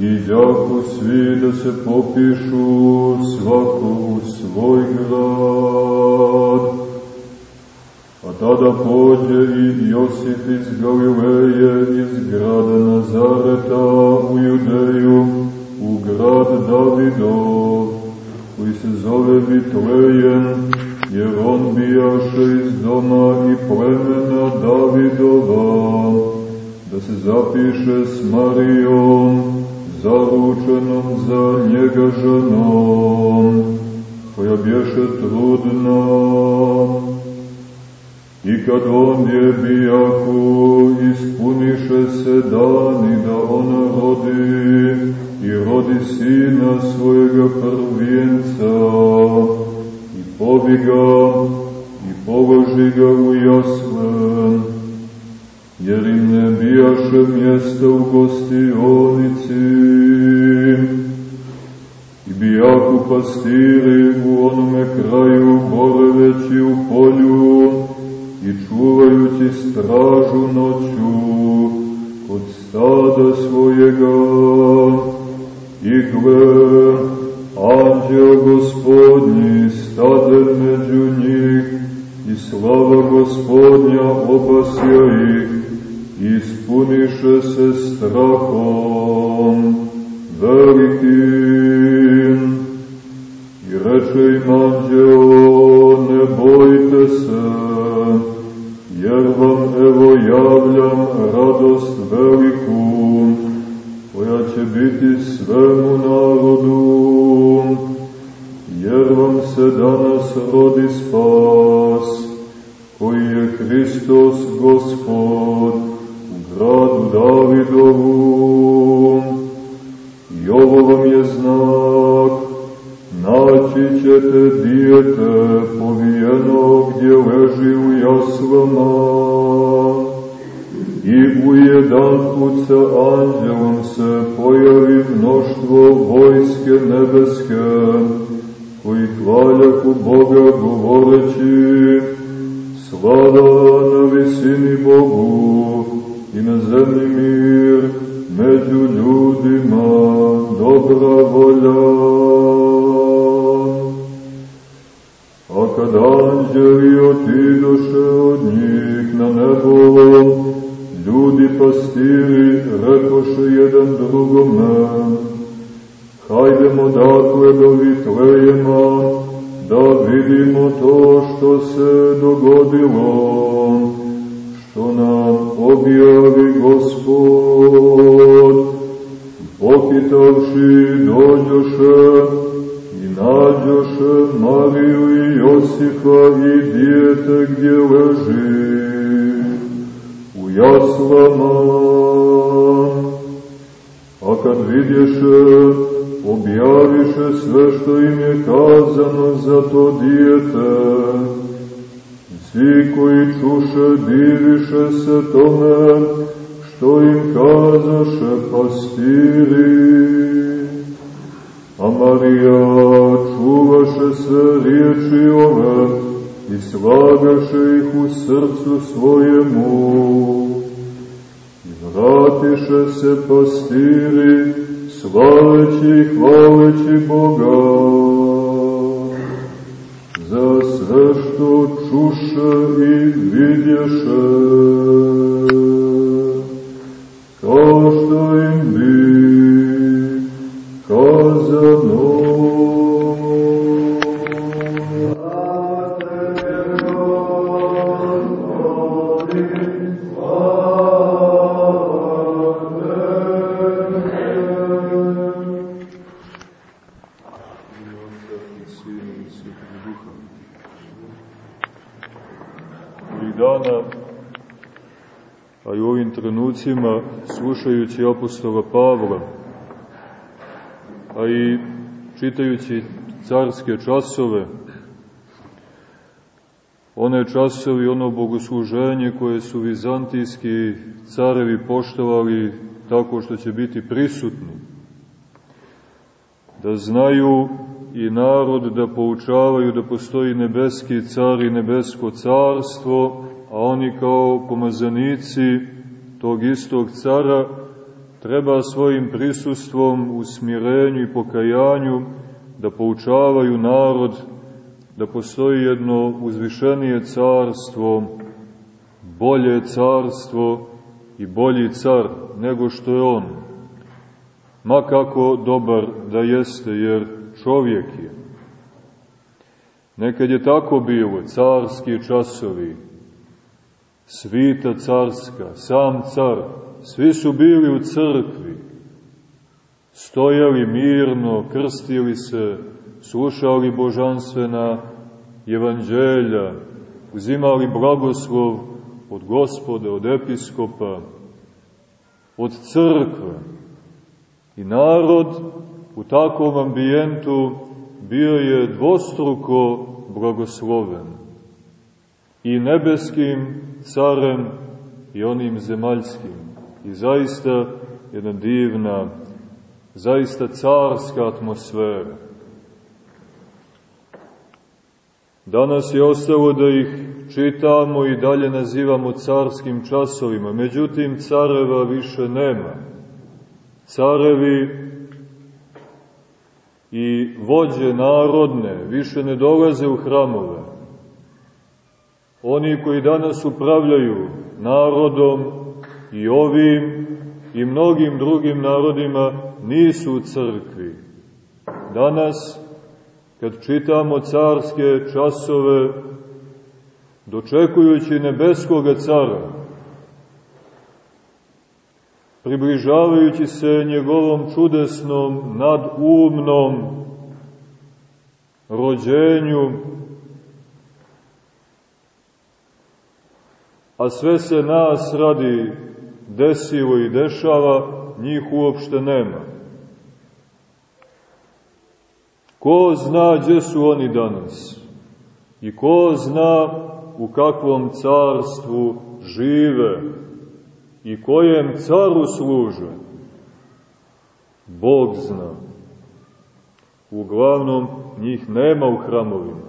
I jako svi da se popišu svako u svoj grad. A tada pođe i Josif iz Galileje, iz grada Nazareta u Judeju, u grad Davidov, koji se zove Vitlejen, jer on bijaše iz doma i plemena Davidova, da se zapiše s Marijom, zaručenom za njega ženom, koja bješe trudna. I kad on je bijako, ispuniše se dani da ona rodi i rodi sina svojega prvijenca i pobiga i položi ga u jaslen, jer im ne bijaše mjesta u gostionici. I bijaku pastiri u onome kraju boreveći u polju i čuvajući stražu noću kod stada svojega. I gle, anđeo gospodnji stade među njih i slava gospodnja obasja ih ispuniše se strahom velikim. I reče im anđeo, ne bojte se, jer vam evo javljam radost veliku, koja će biti svemu narodu, jer vam se danas rodi spas, koji je Hristos Gospod u gradu Davidovu. I ovo vam je znak, naći ćete dijete povijeno gdje leži u jaslama i u jedan put sa anđelom se pojavi mnoštvo vojske nebeske koji hvaljaku Boga govoreći slava na visini Bogu i na zemlji mir među ljudima dobra volja. A kad anđeli otidoše od njih na nebo, ljudi pastiri rekoše jedan drugome, hajdemo dakle do Vitlejema, da vidimo to što se dogodilo, što nam objavi Gospod. Pokitavši dođoše i nađoše Mariju i Josifa i dijete gdje leži u jaslama. A kad vidješe, objaviše sve što im je kazano za to dijete. Svi koji čuše diviše se tome što im kazaše pastiri. A Marija čuvaše se riječi ove i slagaše ih u srcu svojemu. I vratiše se pastiri, slaleći i hvaleći Boga vidješe, kao dana, a i u ovim trenucima slušajući apostola Pavla, a i čitajući carske časove, one časovi, ono bogosluženje koje su vizantijski carevi poštovali tako što će biti prisutni, da znaju i narod da poučavaju da postoji nebeski car i nebesko carstvo, a oni kao pomazanici tog istog cara treba svojim prisustvom u smirenju i pokajanju da poučavaju narod da postoji jedno uzvišenije carstvo, bolje carstvo i bolji car nego što je on. Ma kako dobar da jeste, jer čovjek je. Nekad je tako bilo, carski časovi, svita carska, sam car, svi su bili u crkvi, stojali mirno, krstili se, slušali božanstvena evanđelja, uzimali blagoslov od gospoda, od episkopa, od crkve. I narod u takvom ambijentu bio je dvostruko blagosloven. I nebeskim carem i onim zemaljskim. I zaista jedna divna, zaista carska atmosfera. Danas je ostalo da ih čitamo i dalje nazivamo carskim časovima, međutim careva više nema. Carevi i vođe narodne više ne dolaze u hramove. Oni koji danas upravljaju narodom i ovim i mnogim drugim narodima nisu u crkvi. Danas kad čitamo carske časove, dočekujući nebeskoga cara, približavajući se njegovom čudesnom, nadumnom rođenju, a sve se nas radi desilo i dešava, njih uopšte nema. Ko zna gdje su oni danas? I ko zna u kakvom carstvu žive i kojem caru služe? Bog zna. Uglavnom, njih nema u hramovima.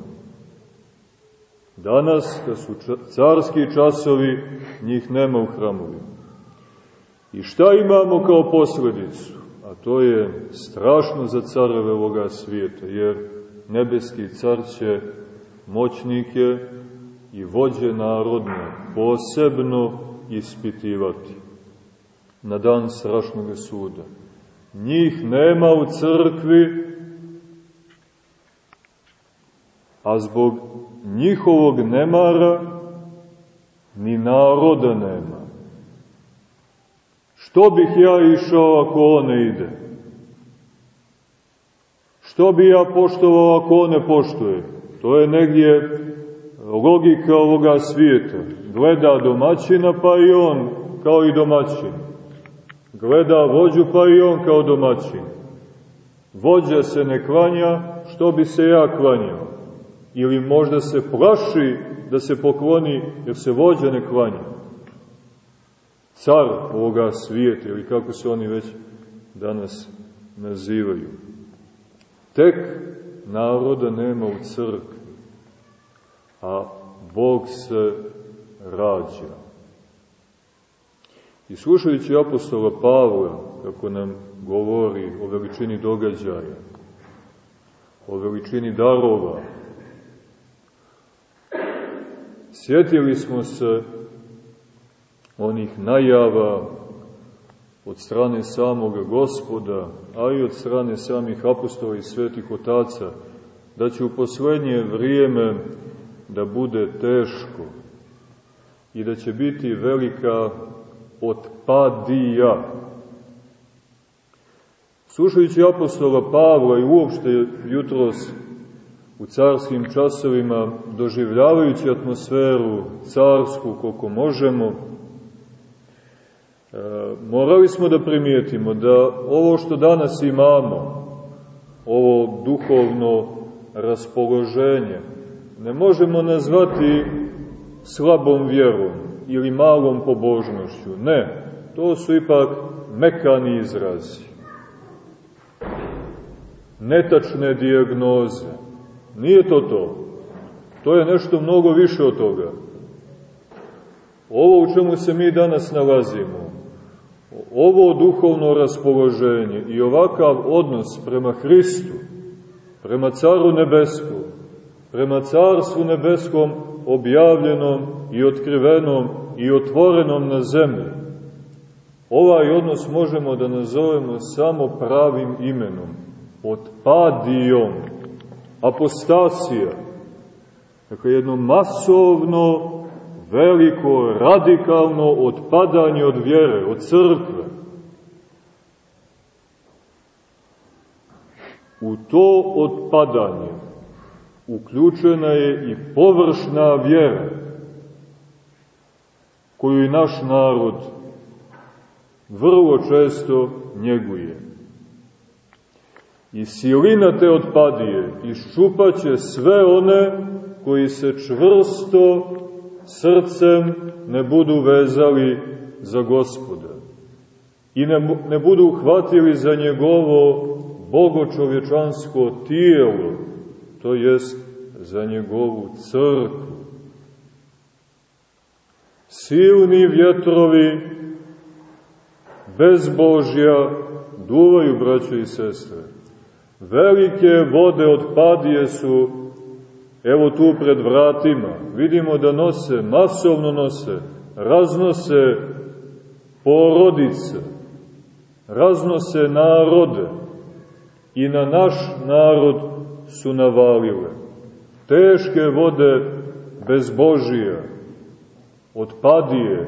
Danas, kad su carski časovi, njih nema u hramovima. I šta imamo kao posledicu? a to je strašno za careve ovoga svijeta, jer nebeski car će moćnike i vođe narodne posebno ispitivati na dan strašnog suda. Njih nema u crkvi, a zbog njihovog nemara ni naroda nema. Što bih ja išao ako on ne ide? Što bi ja poštovao ako on ne poštuje? To je negdje logika ovoga svijeta. Gleda domaćina pa i on kao i domaćin. Gleda vođu pa i on kao domaćin. Vođa se ne klanja, što bi se ja klanjao? Ili možda se plaši da se pokloni jer se vođa ne klanja car ovoga svijeta, ili kako se oni već danas nazivaju. Tek naroda nema u crkvi, a Bog se rađa. I slušajući apostola Pavla, kako nam govori o veličini događaja, o veličini darova, sjetili smo se onih najava od strane samog gospoda, a i od strane samih apostola i svetih otaca, da će u poslednje vrijeme da bude teško i da će biti velika otpadija. Slušajući apostola Pavla i uopšte jutros u carskim časovima, doživljavajući atmosferu carsku koliko možemo, E, morali smo da primijetimo da ovo što danas imamo, ovo duhovno raspoloženje ne možemo nazvati slabom vjerom ili malom pobožnošću. Ne, to su ipak mekani izrazi. Netačne dijagnoze. Nije to to. To je nešto mnogo više od toga. Ovo u čemu se mi danas nalazimo, ovo duhovno raspoloženje i ovakav odnos prema Hristu, prema Caru Nebeskom, prema Carstvu Nebeskom objavljenom i otkrivenom i otvorenom na zemlji, ovaj odnos možemo da nazovemo samo pravim imenom, otpadijom, apostasija, dakle jedno masovno veliko, radikalno odpadanje od vjere, od crkve. U to odpadanje uključena je i površna vjera, koju i naš narod vrlo često njeguje. I silina te odpadije iščupaće sve one koji se čvrsto srcem ne budu vezali za gospoda i ne, ne budu uhvatili za njegovo bogočovječansko tijelo, to jest za njegovu crkvu. Silni vjetrovi bez Božja duvaju, braćo i sestre. Velike vode od padije su evo tu pred vratima, vidimo da nose, masovno nose, raznose porodice, raznose narode i na naš narod su navalile. Teške vode bezbožija, otpadije,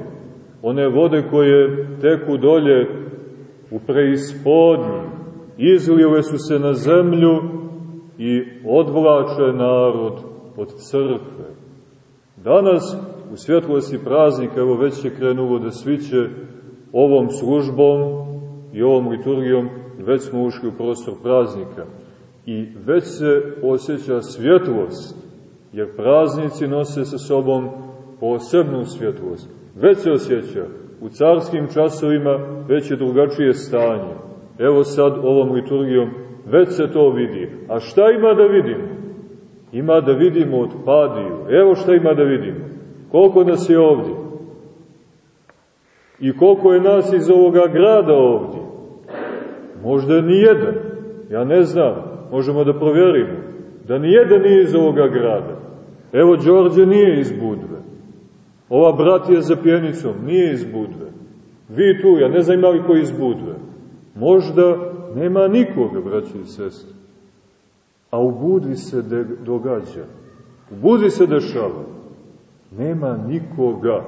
one vode koje teku dolje u preispodnji, izlile su se na zemlju i odvlače narod od crkve. Danas, u svjetlosti praznika, evo već je krenulo da sviće ovom službom i ovom liturgijom, već smo ušli u prostor praznika. I već se osjeća svjetlost, jer praznici nose sa sobom posebnu svjetlost. Već se osjeća, u carskim časovima već je drugačije stanje. Evo sad ovom liturgijom već se to vidi. A šta ima da vidimo? Ima da vidimo od padiju. Evo šta ima da vidimo. Koliko nas je ovdje? I koliko je nas iz ovoga grada ovdje? Možda ni jedan. Ja ne znam. Možemo da provjerimo. Da ni jedan nije iz ovoga grada. Evo, Đorđe nije iz Budve. Ova bratija za pjenicom nije iz Budve. Vi tu, ja ne znam ima li ko iz Budve. Možda Nema nikoga, braći i sestri. A u Budvi se de, događa. U Budvi se dešava. Nema nikoga.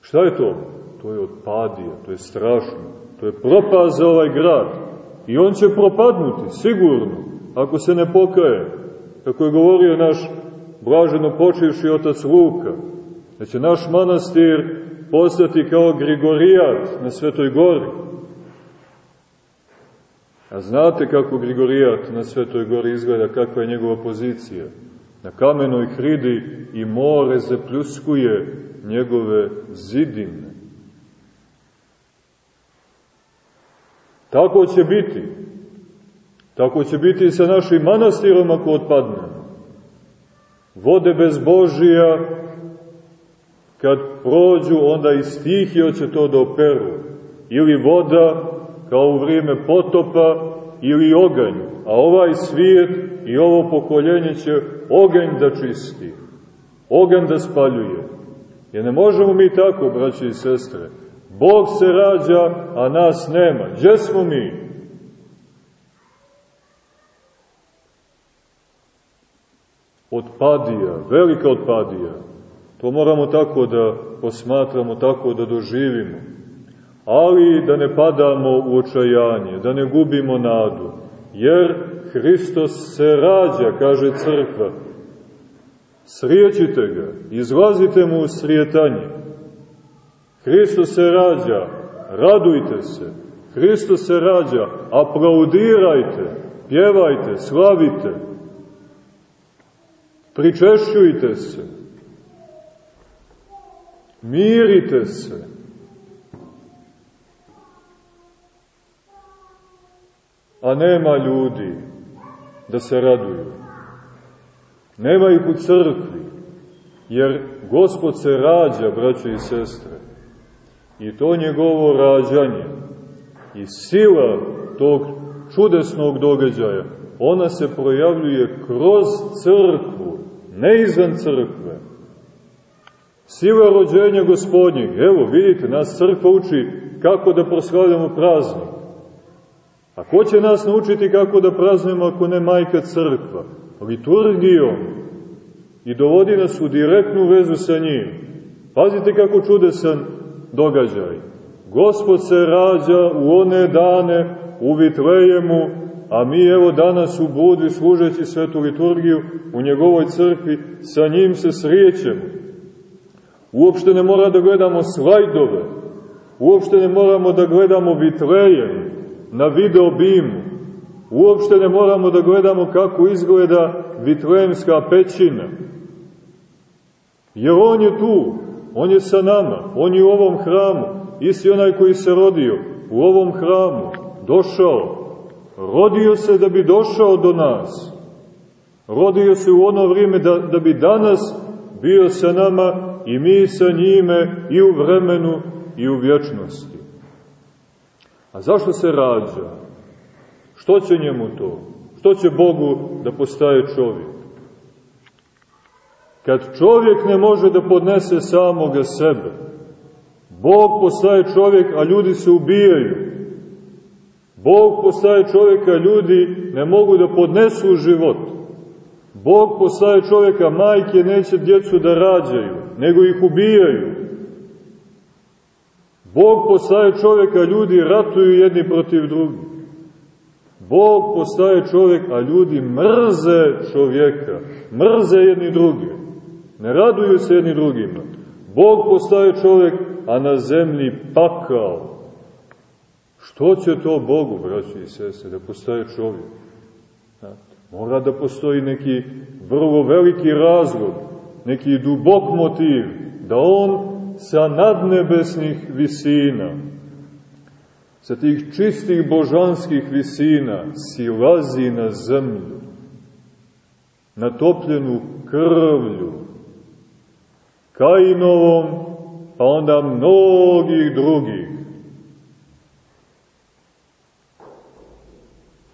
Šta je to? To je odpadija, to je strašno. To je propast za ovaj grad. I on će propadnuti, sigurno, ako se ne pokaje. Kako je govorio naš blaženo počivši otac Luka, da će naš manastir postati kao Grigorijat na Svetoj gori A znate kako Grigorijat na Svetoj gori izgleda, kakva je njegova pozicija? Na kamenoj hridi i more zapljuskuje njegove zidine. Tako će biti. Tako će biti i sa našim manastirom ako odpadne. Vode bez Božija, kad prođu, onda i stihio će to da operu. Ili voda kao u vrijeme potopa ili oganj, a ovaj svijet i ovo pokoljenje će oganj da čisti, oganj da spaljuje. Jer ne možemo mi tako, braći i sestre. Bog se rađa, a nas nema. Gdje smo mi? Otpadija, velika otpadija. To moramo tako da posmatramo, tako da doživimo ali da ne padamo u očajanje, da ne gubimo nadu, jer Hristos se rađa, kaže crkva. Srijećite ga, izlazite mu u srijetanje. Hristos se rađa, radujte se. Hristos se rađa, aplaudirajte, pjevajte, slavite, pričešćujte se, mirite se. A nema ljudi da se raduju. Nema ih u crkvi, jer Gospod se rađa, braće i sestre. I to njegovo rađanje i sila tog čudesnog događaja, ona se projavljuje kroz crkvu, ne izvan crkve. Sila rođenja gospodnjeg, evo vidite, nas crkva uči kako da proslavljamo praznik. A ko će nas naučiti kako da praznujemo ako ne majka crkva? Liturgijom. I dovodi nas u direktnu vezu sa njim. Pazite kako čudesan događaj. Gospod se rađa u one dane u Vitlejemu, a mi evo danas u Budvi služeći svetu liturgiju u njegovoj crkvi, sa njim se srijećemo. Uopšte ne mora da gledamo slajdove, uopšte ne moramo da gledamo Vitlejem na video bimu, uopšte ne moramo da gledamo kako izgleda Vitlejemska pećina, jer on je tu, on je sa nama, on je u ovom hramu, isti onaj koji se rodio u ovom hramu, došao, rodio se da bi došao do nas, rodio se u ono vrijeme da, da bi danas bio sa nama i mi sa njime i u vremenu i u vječnosti. A zašto se rađa? Što će njemu to? Što će Bogu da postaje čovjek? Kad čovjek ne može da podnese samoga sebe, Bog postaje čovjek, a ljudi se ubijaju. Bog postaje čovjeka, ljudi ne mogu da podnesu život. Bog postaje čovjeka, majke neće djecu da rađaju, nego ih ubijaju. Bog postaje čovjeka, ljudi ratuju jedni protiv drugih. Bog postaje čovjek, a ljudi mrze čovjeka, mrze jedni drugi. Ne raduju se jedni drugima. Bog postaje čovjek, a na zemlji pakao. Što će to Bogu, braći i sese, da postaje čovjek? Mora da postoji neki vrlo veliki razlog, neki dubok motiv, da on sa nadnebesnih visina, sa tih čistih božanskih visina, silazi na zemlju, natopljenu krvlju, Kainovom, pa onda mnogih drugih.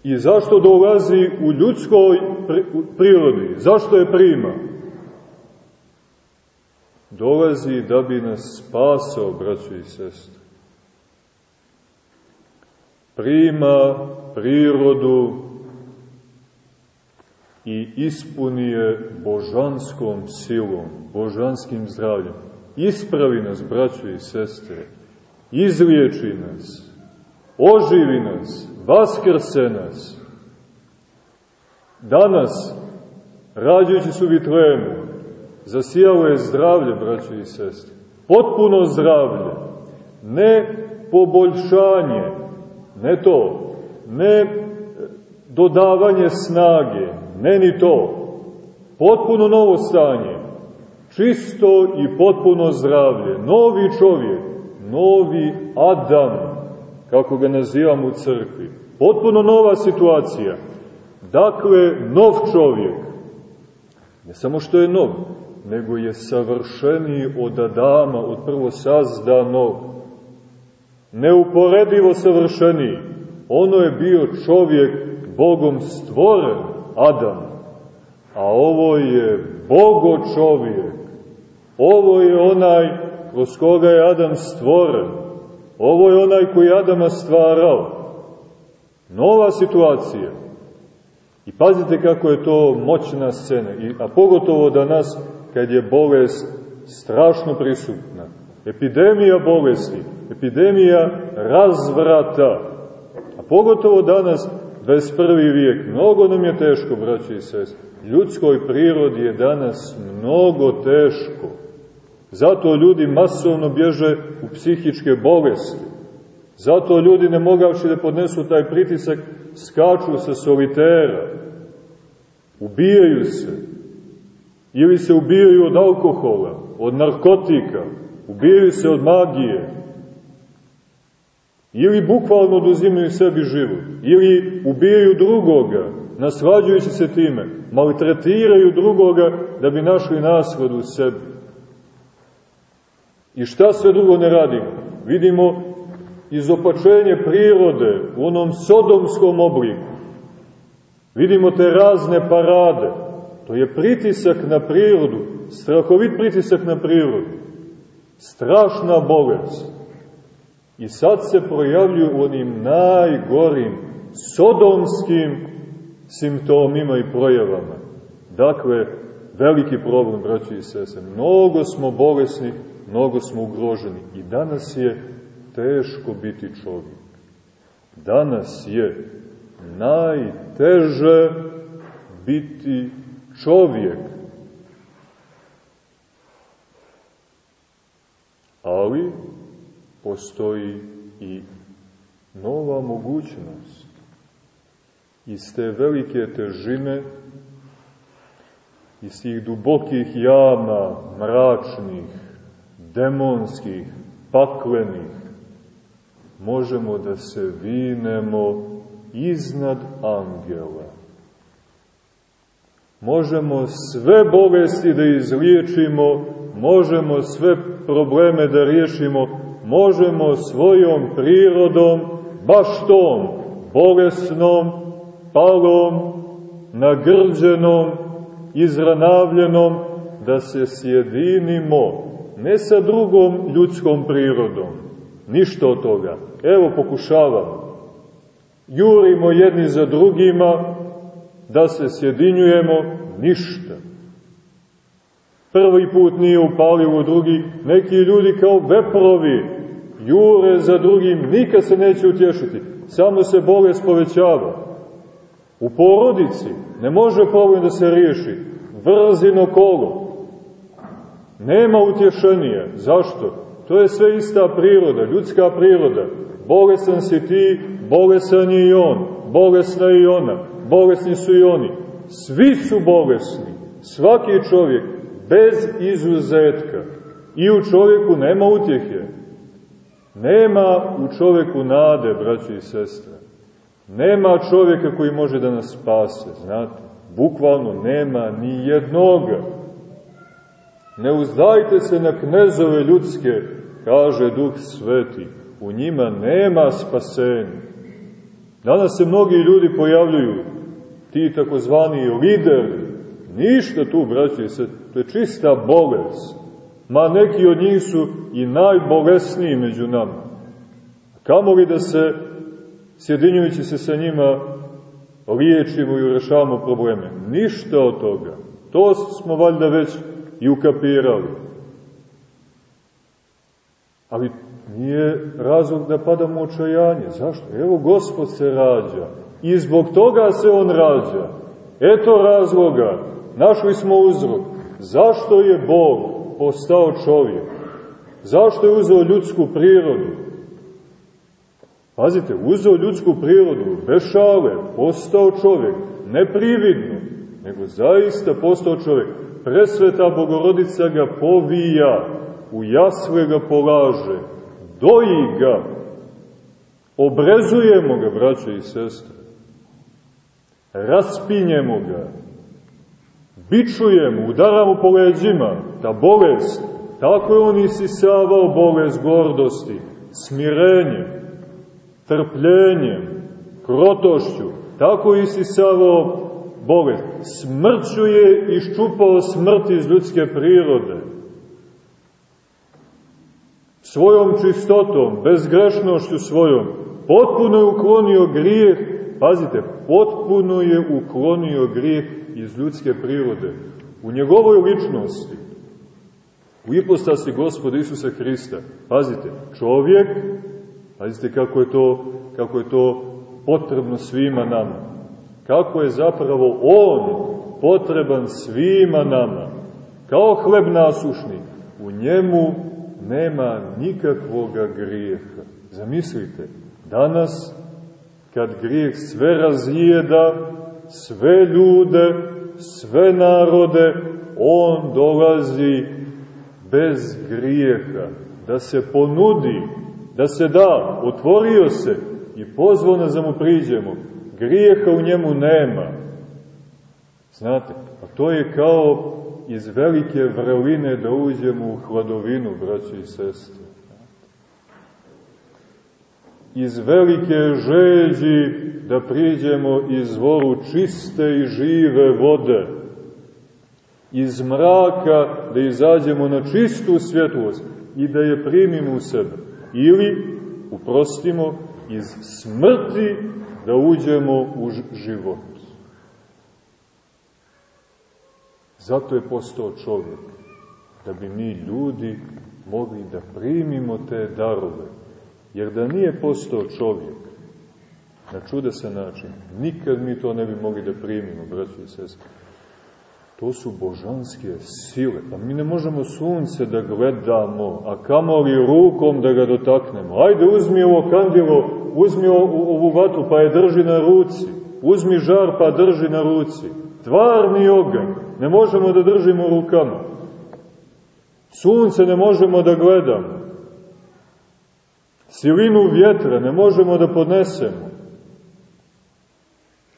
I zašto dolazi u ljudskoj prirodi? Zašto je prima? Dolazi da bi nas spasao, braćo i sestre. Prima prirodu i ispuni je božanskom silom, božanskim zdravljem. Ispravi nas, braćo i sestre, izliječi nas, oživi nas, vaskrse nas. Danas, rađujući su Vitlemu, zasijalo je zdravlje, braćo i sestre. Potpuno zdravlje. Ne poboljšanje, ne to, ne dodavanje snage, ne ni to. Potpuno novo stanje, čisto i potpuno zdravlje, novi čovjek, novi Adam, kako ga nazivamo u crkvi. Potpuno nova situacija. Dakle, nov čovjek. Ne samo što je nov, nego je savršeniji od Adama, od prvo sazdanog. Neuporedivo savršeniji. Ono je bio čovjek Bogom stvoren, Adam. A ovo je Bogo čovjek. Ovo je onaj kroz koga je Adam stvoren. Ovo je onaj koji Adama stvarao. Nova situacija. I pazite kako je to moćna scena. A pogotovo da nas, kad je bolest strašno prisutna. Epidemija bolesti, epidemija razvrata. A pogotovo danas, 21. vijek, mnogo nam je teško, braći i sest. Ljudskoj prirodi je danas mnogo teško. Zato ljudi masovno bježe u psihičke bolesti. Zato ljudi ne mogavši da podnesu taj pritisak, skaču sa solitera, ubijaju se, ili se ubijaju od alkohola, od narkotika, ubijaju se od magije, ili bukvalno oduzimaju sebi život, ili ubijaju drugoga, naslađujući se time, maltretiraju drugoga da bi našli nasladu u sebi. I šta sve drugo ne radimo? Vidimo izopačenje prirode u onom sodomskom obliku. Vidimo te razne parade. To je pritisak na prirodu, strahovit pritisak na prirodu. Strašna bolest. I sad se projavljuju u onim najgorim, sodomskim simptomima i projavama. Dakle, veliki problem, braći i sese. Mnogo smo bolesni, mnogo smo ugroženi. I danas je teško biti čovjek. Danas je najteže biti čovjek. Ali postoji i nova mogućnost. Iz te velike težine, iz tih dubokih jama, mračnih, demonskih, paklenih, možemo da se vinemo iznad angela. Možemo sve bolesti da izliječimo, možemo sve probleme da riješimo, možemo svojom prirodom, baš tom, bolesnom, palom, nagrđenom, izranavljenom, da se sjedinimo, ne sa drugom ljudskom prirodom, ništa od toga. Evo pokušavamo. Jurimo jedni za drugima da se sjedinjujemo, ništa. Prvi put nije upalilo drugi, neki ljudi kao veprovi jure za drugim, nikad se neće utješiti, samo se bolest povećava. U porodici ne može problem da se riješi, vrzino kolo. Nema utješenija. Zašto? To je sve ista priroda, ljudska priroda. Bolesan si ti, bolesan je i on, bolesna je i ona, bolesni su i oni. Svi su bolesni, svaki čovjek, bez izuzetka. I u čovjeku nema utjehe. Nema u čovjeku nade, braći i sestre. Nema čovjeka koji može da nas spase, znate. Bukvalno nema ni jednoga. Ne uzdajte se na knezove ljudske, kaže Duh Sveti. U njima nema spasenja. Danas se mnogi ljudi pojavljuju, ti takozvani lideri, ništa tu, braći se, to je čista bolest. Ma neki od njih su i najbolesniji među nama. Kamo li da se, sjedinjujući se sa njima, liječimo i rešavamo probleme? Ništa od toga. To smo valjda već i ukapirali. Ali nije razlog da padamo u očajanje. Zašto? Evo Gospod se rađa. I zbog toga se On rađa. Eto razloga. Našli smo uzrok. Zašto je Bog postao čovjek? Zašto je uzeo ljudsku prirodu? Pazite, uzeo ljudsku prirodu, bešale, postao čovjek, ne prividno, nego zaista postao čovjek. Presveta Bogorodica ga povija, u jasle ga polaže, doji ga, obrezujemo ga, braće i sestre, raspinjemo ga, bičujemo, udaramo po leđima, ta bolest, tako je on isisavao bolest gordosti, smirenjem, trpljenjem, krotošću, tako je isisavao bolest. Smrću je iščupao smrt iz ljudske prirode svojom čistotom, bezgrešnošću svojom, potpuno je uklonio grijeh, pazite, potpuno je uklonio grijeh iz ljudske prirode, u njegovoj ličnosti, u ipostasi gospoda Isusa Hrista. Pazite, čovjek, pazite kako je to, kako je to potrebno svima nama. Kako je zapravo On potreban svima nama. Kao hleb nasušni, u njemu nema nikakvoga grijeha. Zamislite, danas, kad grijeh sve razjeda, sve ljude, sve narode, on dolazi bez grijeha, da se ponudi, da se da, otvorio se i pozvao nas da mu priđemo. Grijeha u njemu nema. Znate, a to je kao iz velike vrline da uđemo u hladovinu, braći i sestre. Iz velike žeđi da priđemo izvoru čiste i žive vode. Iz mraka da izađemo na čistu svjetlost i da je primimo u sebe. Ili, uprostimo, iz smrti da uđemo u život. Zato je postao čovjek, da bi mi ljudi mogli da primimo te darove. Jer da nije postao čovjek, na čudesan način, nikad mi to ne bi mogli da primimo, braći i sestri. To su božanske sile. Pa mi ne možemo sunce da gledamo, a kamoli rukom da ga dotaknemo. Ajde, uzmi ovo kandilo, uzmi ovu vatru pa je drži na ruci. Uzmi žar pa drži na ruci. Tvarni oganj ne možemo da držimo rukama. Sunce ne možemo da gledamo. Silinu vjetra ne možemo da podnesemo.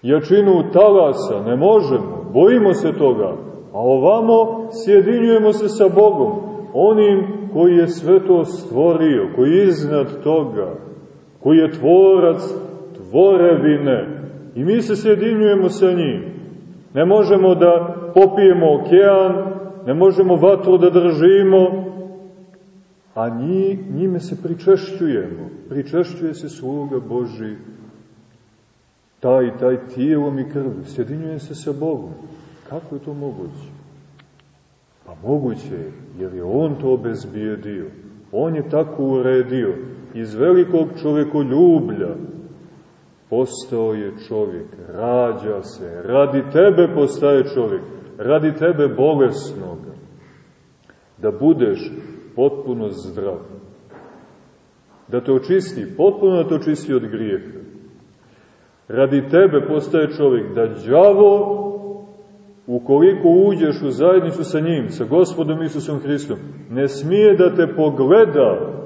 Jačinu talasa ne možemo, bojimo se toga. A ovamo sjedinjujemo se sa Bogom, onim koji je sve to stvorio, koji je iznad toga, koji je tvorac tvorevine. I mi se sjedinjujemo sa njim. Ne možemo da popijemo okean, ne možemo vatru da držimo, a nji, njime se pričešćujemo. Pričešćuje se sluga Boži, taj taj tijelom i krvi, sjedinjuje se sa Bogom. Kako je to moguće? Pa moguće je, jer je On to obezbijedio. On je tako uredio. Iz velikog čovekoljublja postao je čovjek, rađa se, radi tebe postaje čovjek radi tebe bolesnoga, da budeš potpuno zdrav, da te očisti, potpuno da te očisti od grijeha. Radi tebe postaje čovjek da đavo, ukoliko uđeš u zajednicu sa njim, sa gospodom Isusom Hristom, ne smije da te pogleda,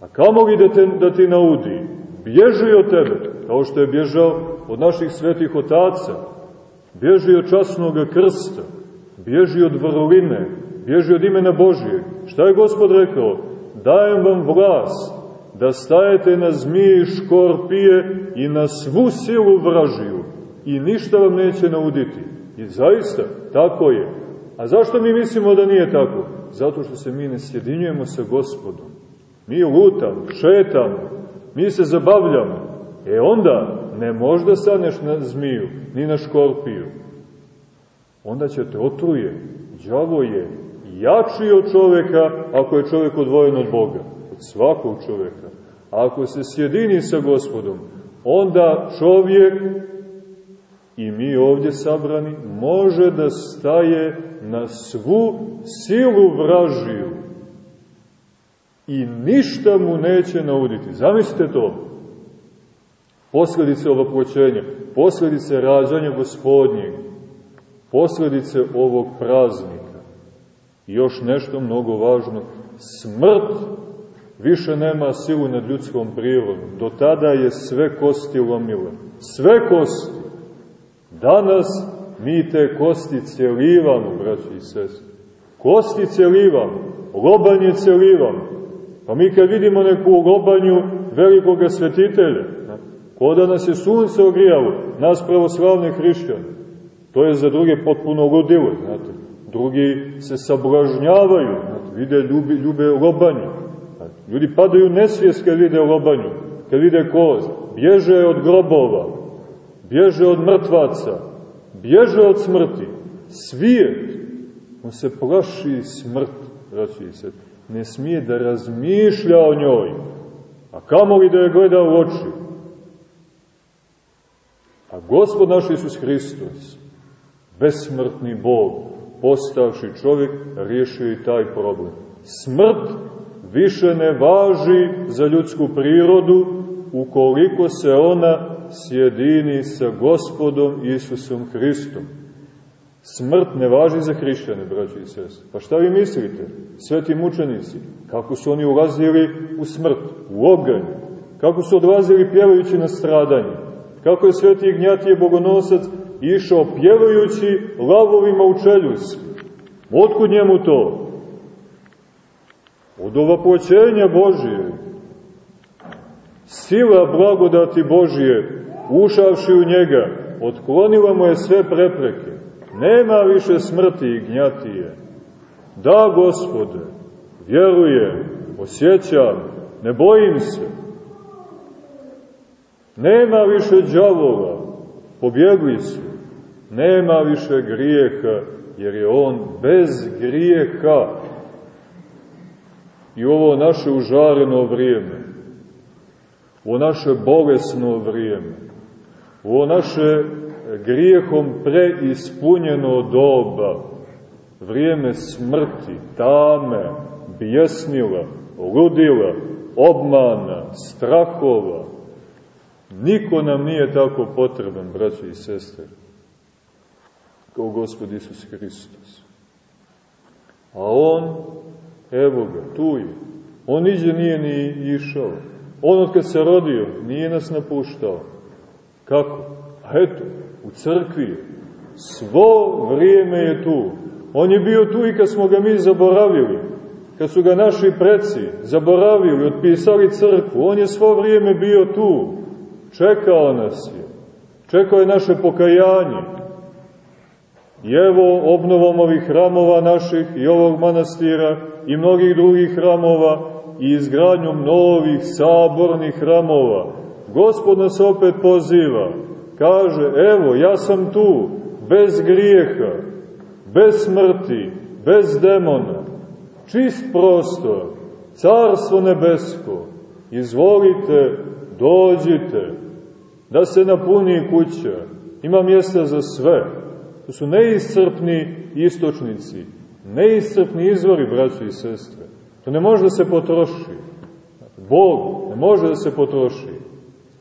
a kamo li da, te, da ti naudi? Bježi od tebe, kao što je bježao od naših svetih otaca, bježi od časnog krsta, bježi od vrline, bježi od imena Božije. Šta je Gospod rekao? Dajem vam vlast da stajete na zmije i škorpije i na svu silu vražiju i ništa vam neće nauditi. I zaista, tako je. A zašto mi mislimo da nije tako? Zato što se mi ne sjedinjujemo sa Gospodom. Mi lutamo, šetamo, mi se zabavljamo. E onda ne možda saneš na zmiju, ni na škorpiju. Onda će te otruje. Đavo je jači od čoveka ako je čovek odvojen od Boga. Od svakog čoveka. A ako se sjedini sa gospodom, onda čovjek i mi ovdje sabrani može da staje na svu silu vražiju i ništa mu neće nauditi. Zamislite to posledice ovoploćenja, posledice rađanja gospodnjeg, posledice ovog praznika. Još nešto mnogo važno, smrt više nema silu nad ljudskom prirodom. Do tada je sve kosti lomile. Sve kosti. Danas mi te kosti celivamo, braći i sestri. Kosti celivamo, lobanje celivamo. Pa mi kad vidimo neku lobanju velikoga svetitelja, Ko da nas je sunce ogrijalo, nas pravoslavne hrišćane. To je za druge potpuno ludilo, znate. Drugi se sablažnjavaju, znate, vide ljubi, ljube lobanju. Ljudi padaju nesvijest kad vide lobanju, kad vide koz. Bježe od grobova, bježe od mrtvaca, bježe od smrti. Svijet, on se plaši smrt, braći se, ne smije da razmišlja o njoj. A kamo li da je gleda u oči? A Gospod naš Isus Hristos, besmrtni Bog, postavši čovjek, riješio i taj problem. Smrt više ne važi za ljudsku prirodu ukoliko se ona sjedini sa gospodom Isusom Hristom. Smrt ne važi za hrišćane, braći i sest. Pa šta vi mislite, sveti mučenici, kako su oni ulazili u smrt, u oganj, kako su odlazili pjevajući na stradanje, kako je sveti Ignjatije Bogonosac išao pjevajući lavovima u čeljus. Otkud njemu to? Od ovapoćenja Božije. Sila blagodati Božije, ušavši u njega, otklonila mu je sve prepreke. Nema više smrti i gnjatije. Da, gospode, vjerujem, osjećam, ne bojim se. Nema više džavola, pobjegli su. Nema više grijeha, jer je on bez grijeha. I ovo naše užareno vrijeme, ovo naše bolesno vrijeme, ovo naše grijehom preispunjeno doba, vrijeme smrti, tame, bjesnila, ludila, obmana, strahova. Niko nam nije tako potreban, braći i sestre, kao Gospod Isus Hristos. A On, evo ga, tu je. On niđe nije ni išao. On od kad se rodio, nije nas napuštao. Kako? A eto, u crkvi Svo vrijeme je tu. On je bio tu i kad smo ga mi zaboravili. Kad su ga naši preci zaboravili, otpisali crkvu. On je svo vrijeme bio tu. Čekao nas je. Čekao je naše pokajanje. I evo obnovom ovih hramova naših i ovog manastira i mnogih drugih hramova i izgradnjom novih sabornih hramova. Gospod nas opet poziva kaže, evo, ja sam tu, bez grijeha, bez smrti, bez demona, čist prostor, carstvo nebesko, izvolite, dođite, da se napuni kuća, ima mjesta za sve. To su neiscrpni istočnici, neiscrpni izvori, braći i sestre. To ne može da se potroši. Bog ne može da se potroši.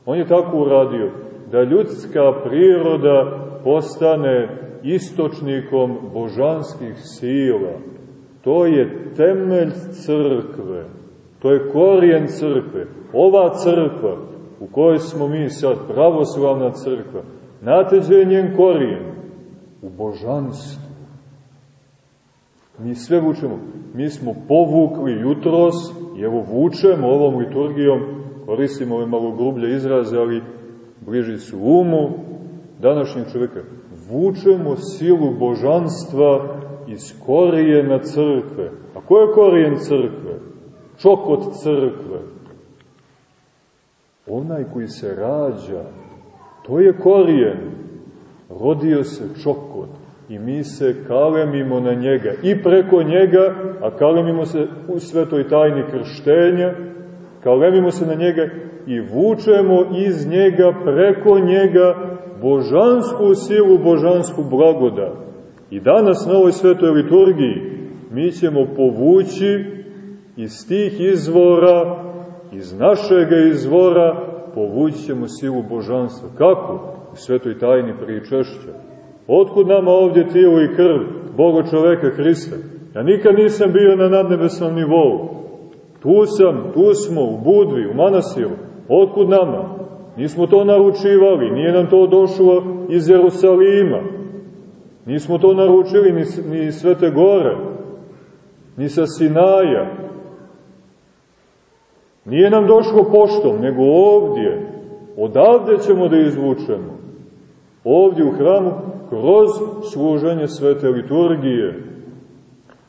On je tako uradio da ljudska priroda postane istočnikom božanskih sila. To je temelj crkve, to je korijen crkve. Ova crkva u kojoj smo mi sad, pravoslavna crkva, je njen korijen? U božanstvu. Mi sve vučemo. Mi smo povukli jutros, i evo vučemo ovom liturgijom, koristimo ove malo grublje izraze, ali bliži su umu današnjeg čovjeka. Vučemo silu božanstva iz korijena crkve. A ko je korijen crkve? Čokot crkve. Onaj koji se rađa, to je korijen. Rodio se čokot i mi se kalemimo na njega i preko njega, a kalemimo se u svetoj tajni krštenja, kalemimo se na njega i vučemo iz njega, preko njega, božansku silu, božansku blagodat. I danas na ovoj svetoj liturgiji mi ćemo povući iz tih izvora, iz našega izvora, povući ćemo silu božanstva. Kako? U svetoj tajni pričešća. Otkud nama ovdje tijelo i krv Boga čoveka Hrista? Ja nikad nisam bio na nadnebesnom nivou. Tu sam, tu smo, u Budvi, u Manasiru. Otkud nama? Nismo to naručivali, nije nam to došlo iz Jerusalima. Nismo to naručili ni, ni Svete Gore, ni sa Sinaja. Nije nam došlo poštom, nego ovdje. Odavde ćemo da izvučemo. Ovdje u hramu, kroz služenje svete liturgije.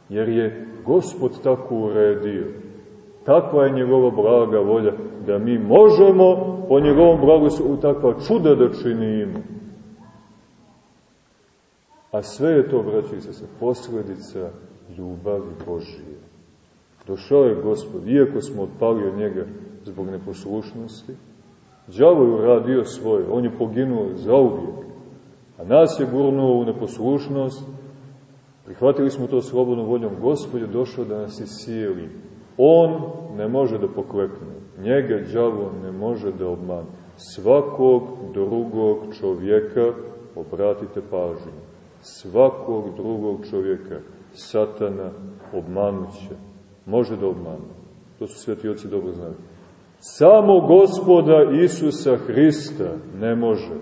Jer je Gospod tako uredio. Takva je njegova blaga volja, da mi možemo po njegovom blagoslovu takva čuda da činimo. A sve je to, braći se, posledica ljubavi Božije. Došao je Gospod, iako smo otpali od njega zbog neposlušnosti, đavo je uradio svoje, on je poginuo za uvijek, a nas je gurnuo u neposlušnost, prihvatili smo to slobodnom voljom, Gospod je došao da nas isijeli, On ne može da poklekne. Njega đavo ne može da obmane. Svakog drugog čovjeka, obratite pažnju, svakog drugog čovjeka satana obmanuće. Može da obmane. To su sveti oci dobro znali. Samo gospoda Isusa Hrista ne može.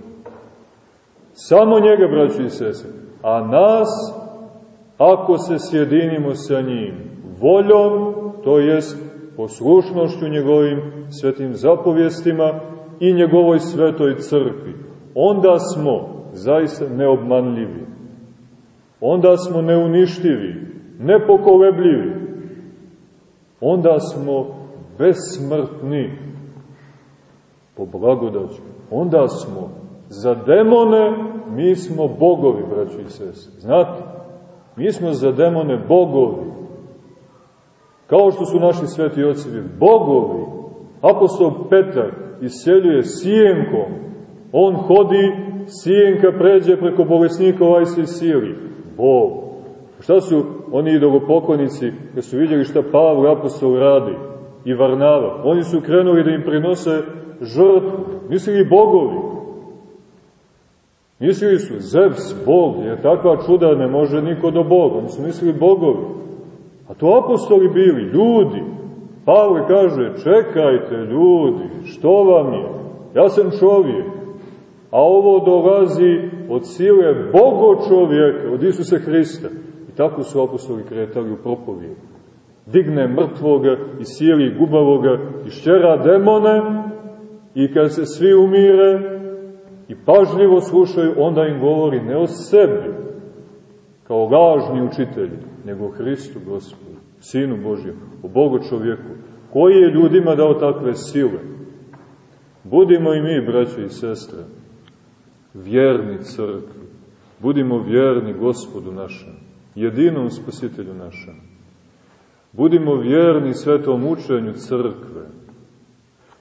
Samo njega, braći i sese. A nas, ako se sjedinimo sa njim, voljom, to jest poslušnošću njegovim svetim zapovjestima i njegovoj svetoj crkvi, onda smo zaista neobmanljivi. Onda smo neuništivi, nepokolebljivi. Onda smo besmrtni po blagodaću. Onda smo za demone, mi smo bogovi, braći i sese. Znate, mi smo za demone bogovi. Kao što su naši sveti ocevi bogovi. Apostol Petar isjeljuje sijenkom. On hodi, sijenka pređe preko bolesnika ovaj se sili. Bog. Šta su oni idolopokonici, kad su vidjeli šta Pavle apostol radi i Varnava? Oni su krenuli da im prinose žrtvu. Mislili bogovi. Mislili su, Zevs, Bog, jer takva čuda ne može niko do Boga. Oni su mislili bogovi. A to apostoli bili, ljudi. Pavle kaže, čekajte ljudi, što vam je? Ja sam čovjek. A ovo dolazi od sile Bogo čovjeka, od Isusa Hrista. I tako su apostoli kretali u propovijed. Digne mrtvoga i sijeli gubavoga, išćera demone i kad se svi umire i pažljivo slušaju, onda im govori ne o sebi, kao lažni učitelji, nego o Hristu Gospodu, Sinu Božjem, o Bogu čovjeku, koji je ljudima dao takve sile. Budimo i mi, braće i sestre, vjerni crkvi, budimo vjerni Gospodu našem, jedinom spasitelju našem. Budimo vjerni svetom učenju crkve,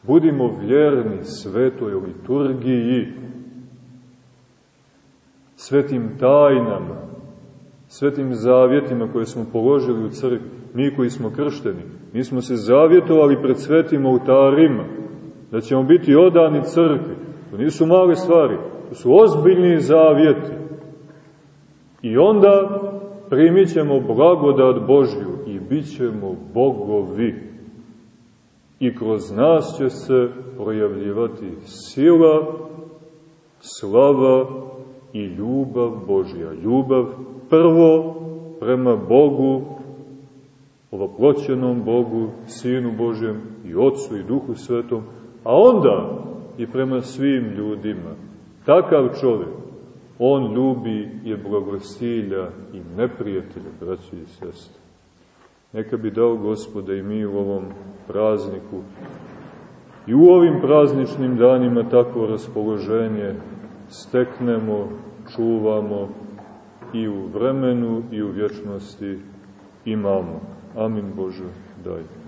budimo vjerni svetoj liturgiji, svetim tajnama, svetim zavjetima koje smo položili u crkvi, mi koji smo kršteni, mi smo se zavjetovali pred svetim oltarima, da ćemo biti odani crkvi. To nisu male stvari, to su ozbiljni zavjeti. I onda primit ćemo blagodat Božju i bit ćemo bogovi. I kroz nas će se projavljivati sila, slava i ljubav Božja. Ljubav prvo prema Bogu, ovoploćenom Bogu, Sinu Božjem i Otcu i Duhu Svetom, a onda i prema svim ljudima. Takav čovjek, on ljubi i blagosilja i neprijatelja, braći i sestre. Neka bi dao gospoda i mi u ovom prazniku i u ovim prazničnim danima takvo raspoloženje steknemo, čuvamo i u vremenu i u vječnosti imamo. Amin Bože, daj.